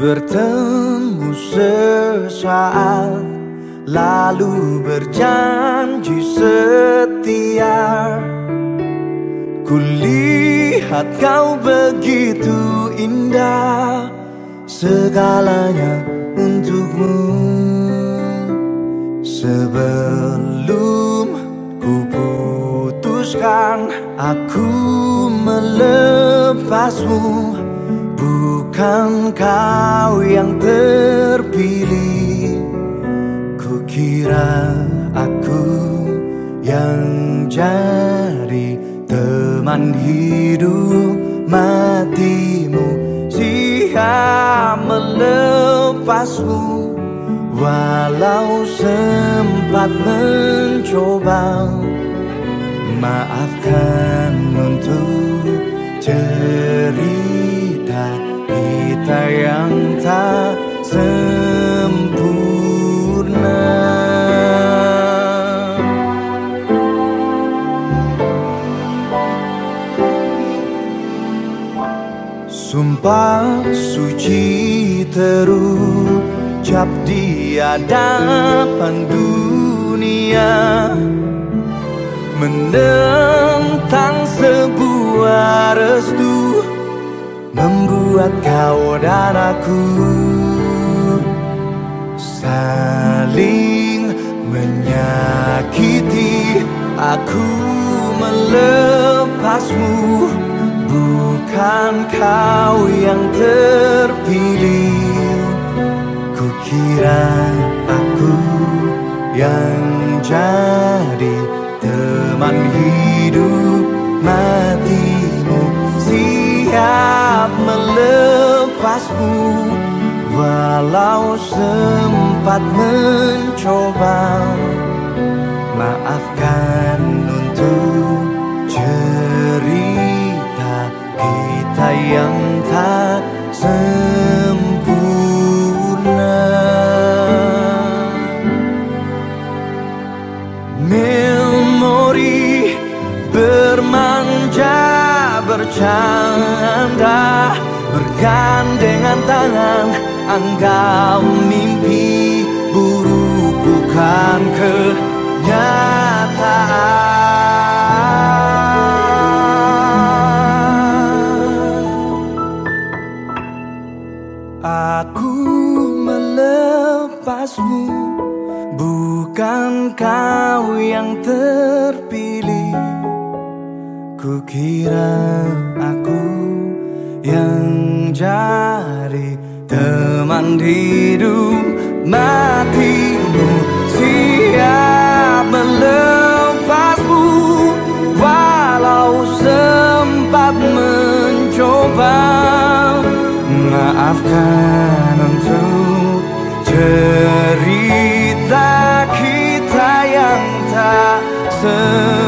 Bertemu sesaat Lalu berjanji setia Kulihat kau begitu indah Segalanya untukmu. Sebelum ku putuskan Aku melepasmu Bukan kau yang terpilih. Kukira aku yang jadi teman hidup matimu. Siap melepasmu Walau sempat mencoba. Maafkan untuk Sumpah suci terucap di hadapan dunia. Menentang sebuah restu Membuat kau dan aku Saling menyakiti. Aku melepasmu Bukan kau yang terpilih. Kukira aku yang jadi teman hidup matimu. Siap melepasmu Walau sempat mencoba Memori bermanja bercanda Bergandengan tangan anggap mimpi buruk bukan kenyataan. Aku melepasmu Bukan kau yang terpilih. Kukira aku yang jadi teman hidup. Matimu Siap melepasmu. Walau sempat mencoba. Maafkan untuk cerita listen.